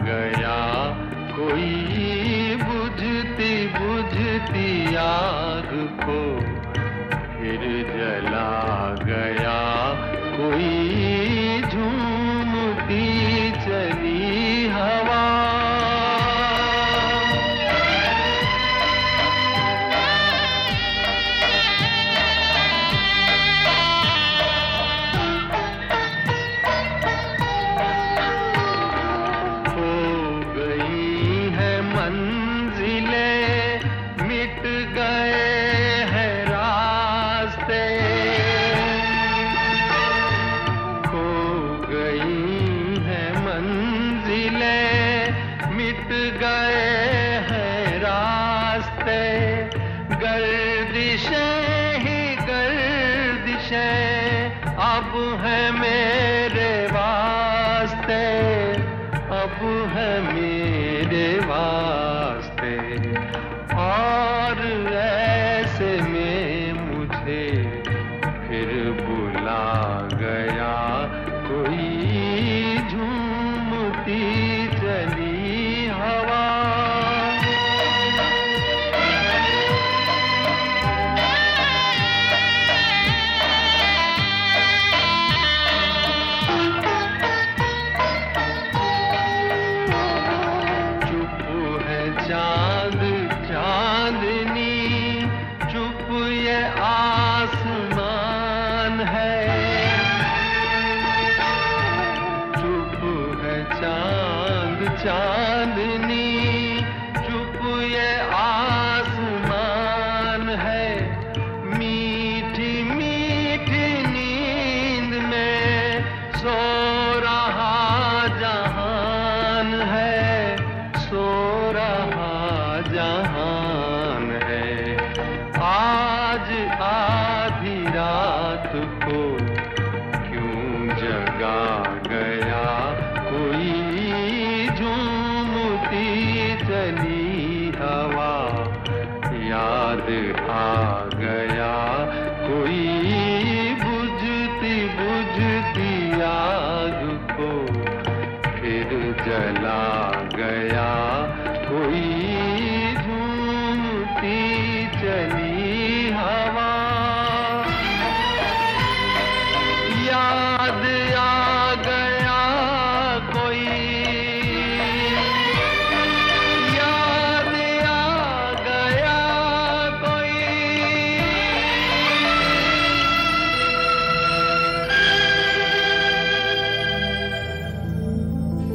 गया। कोई बुझती बुझती आग को फिर जला। प्रभु है मेरे वास्ते। और सो रहा जहान है, सो रहा जहान है। आज आधी रात को क्यों जगा गया? कोई झूमती चली हवा, याद आ गया याद